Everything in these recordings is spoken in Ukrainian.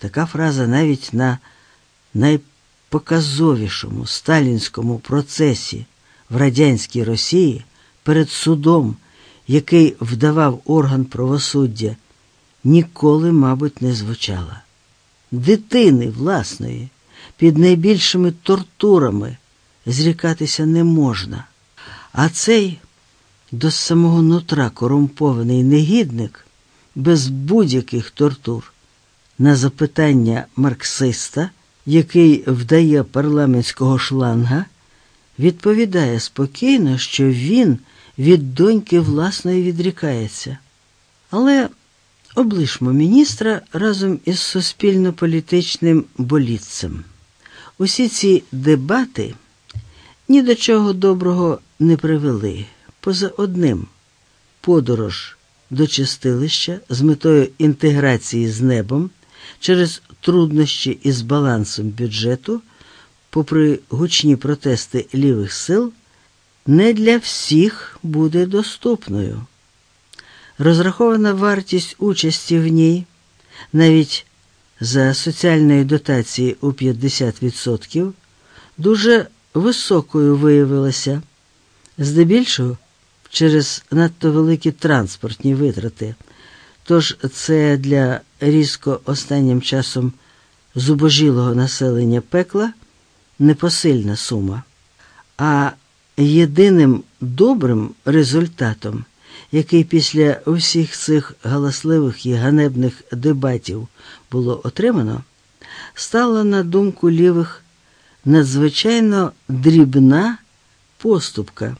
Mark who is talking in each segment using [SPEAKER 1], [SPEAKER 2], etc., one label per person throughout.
[SPEAKER 1] Така фраза навіть на найпоказовішому сталінському процесі в радянській Росії перед судом, який вдавав орган правосуддя, ніколи, мабуть, не звучала. Дитини власної під найбільшими тортурами зрікатися не можна. А цей до самого нутра корумпований негідник без будь-яких тортур на запитання марксиста, який вдає парламентського шланга, відповідає спокійно, що він від доньки власної відрікається. Але облишмо міністра разом із суспільно-політичним болітцем. Усі ці дебати ні до чого доброго не привели, поза одним подорож до чистилища з метою інтеграції з небом через труднощі із балансом бюджету, попри гучні протести лівих сил, не для всіх буде доступною. Розрахована вартість участі в ній навіть за соціальної дотації у 50% дуже високою виявилася, здебільшого через надто великі транспортні витрати. Тож це для різко останнім часом зубожілого населення пекла непосильна сума. А єдиним добрим результатом, який після усіх цих галасливих і ганебних дебатів було отримано, стала на думку лівих надзвичайно дрібна поступка,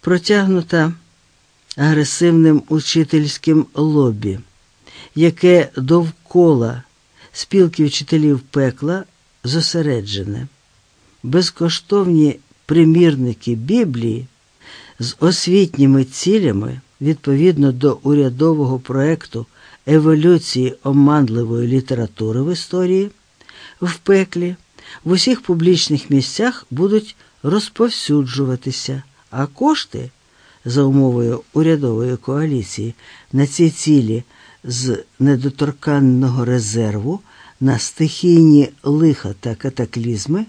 [SPEAKER 1] протягнута агресивним учительським лобі, яке довкола спілки вчителів пекла зосереджене, безкоштовні примірники Біблії з освітніми цілями відповідно до урядового проекту еволюції оманливої літератури в історії в пеклі в усіх публічних місцях будуть розповсюджуватися, а кошти за умовою урядової коаліції на ці цілі з недоторканного резерву на стихійні лиха та катаклізми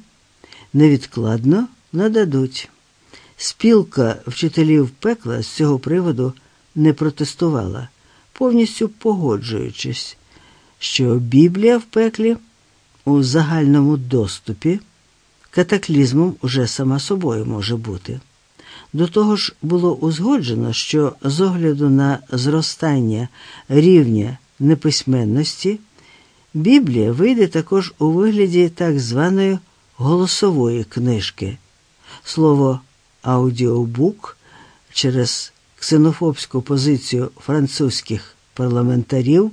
[SPEAKER 1] невідкладно нададуть. Спілка вчителів пекла з цього приводу не протестувала, повністю погоджуючись, що Біблія в пеклі у загальному доступі катаклізмом уже сама собою може бути. До того ж було узгоджено, що з огляду на зростання рівня неписьменності Біблія вийде також у вигляді так званої голосової книжки. Слово аудіобук через ксенофобську позицію французьких парламентарів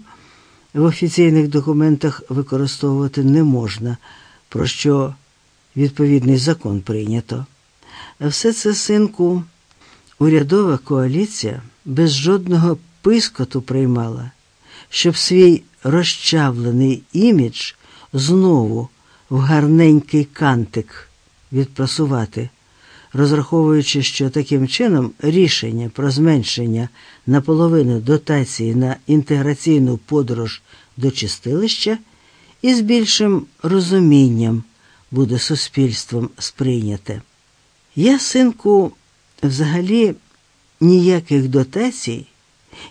[SPEAKER 1] в офіційних документах використовувати не можна, про що відповідний закон прийнято. Все це, синку, урядова коаліція без жодного пискоту приймала, щоб свій розчавлений імідж знову в гарненький кантик відпрасувати, розраховуючи, що таким чином рішення про зменшення наполовину дотації на інтеграційну подорож до чистилища із більшим розумінням буде суспільством сприйняте. Я, синку, взагалі ніяких дотацій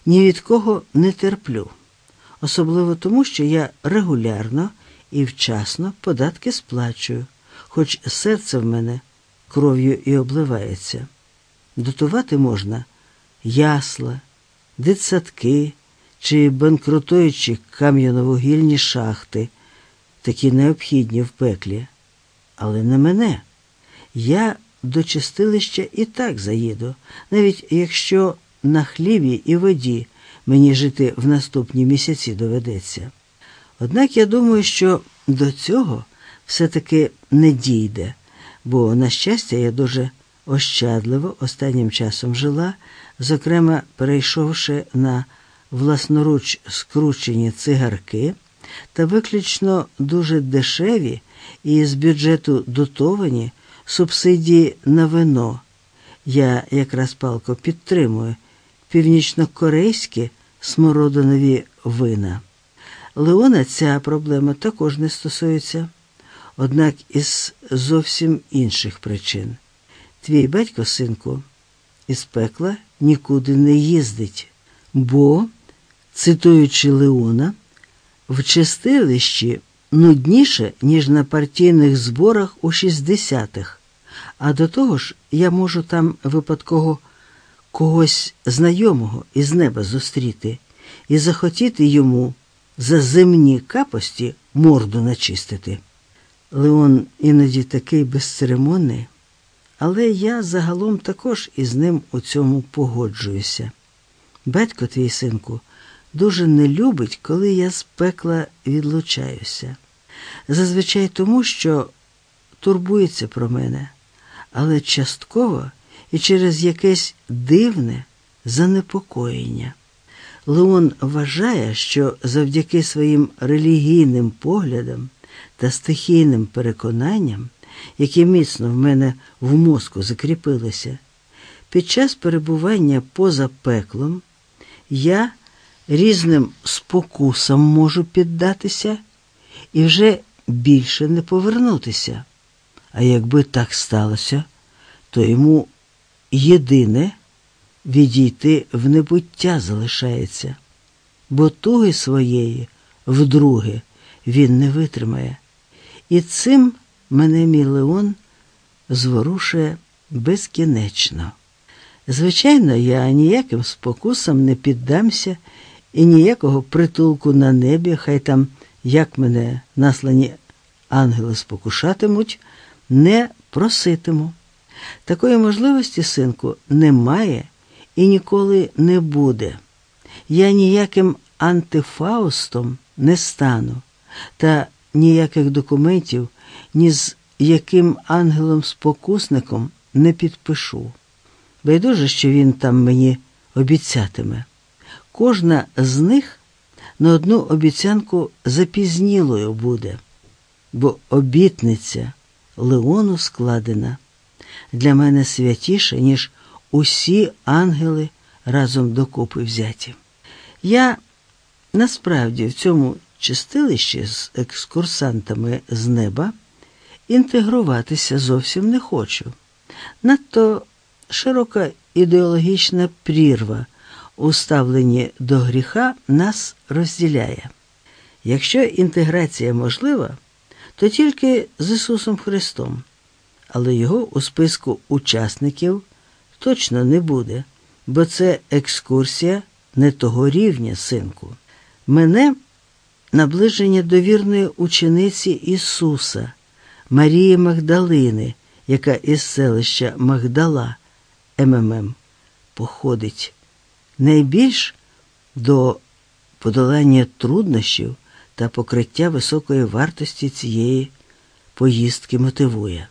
[SPEAKER 1] ні від кого не терплю, особливо тому, що я регулярно і вчасно податки сплачую, хоч серце в мене кров'ю і обливається. Дотувати можна ясла, дитсадки чи банкрутуючі кам'яновугільні шахти, такі необхідні в пеклі. Але не мене. Я до чистилища і так заїду, навіть якщо на хлібі і воді мені жити в наступні місяці доведеться. Однак я думаю, що до цього все-таки не дійде, бо, на щастя, я дуже ощадливо останнім часом жила, зокрема, перейшовши на власноруч скручені цигарки та виключно дуже дешеві і з бюджету дотовані субсидії на вино. Я якраз палко підтримую північнокорейські смородинові вина. Леона ця проблема також не стосується, однак із зовсім інших причин. Твій батько, синку, із пекла нікуди не їздить, бо, цитуючи Леона, в чистилищі нудніше, ніж на партійних зборах у 60-х, а до того ж я можу там випадково когось знайомого із неба зустріти і захотіти йому за земні капості морду начистити. Леон іноді такий безцеремонний, але я загалом також із ним у цьому погоджуюся. Батько твій синку дуже не любить, коли я з пекла відлучаюся. Зазвичай тому, що турбується про мене, але частково і через якесь дивне занепокоєння. Леон вважає, що завдяки своїм релігійним поглядам та стихійним переконанням, які міцно в мене в мозку закріпилися, під час перебування поза пеклом я різним спокусам можу піддатися і вже більше не повернутися. А якби так сталося, то йому єдине відійти в небуття залишається, бо туги своєї вдруге він не витримає. І цим мене мій Леон зворушує безкінечно. Звичайно, я ніяким спокусам не піддамся і ніякого притулку на небі, хай там як мене наслані ангели спокушатимуть, не проситиму. Такої можливості, синку, немає і ніколи не буде. Я ніяким антифаустом не стану, та ніяких документів ні з яким ангелом-спокусником не підпишу. Байдуже, що він там мені обіцятиме. Кожна з них на одну обіцянку запізнілою буде, бо обітниця Леону складена для мене святіше, ніж усі ангели разом докупи взяті. Я насправді в цьому чистилищі з екскурсантами з неба інтегруватися зовсім не хочу. Надто широка ідеологічна прірва у ставленні до гріха нас розділяє. Якщо інтеграція можлива, то тільки з Ісусом Христом, але його у списку учасників точно не буде, бо це екскурсія не того рівня, синку. Мене наближення до вірної учениці Ісуса, Марії Магдалини, яка із селища Магдала МММ походить найбільш до подолання труднощів та покриття високої вартості цієї поїздки мотивує.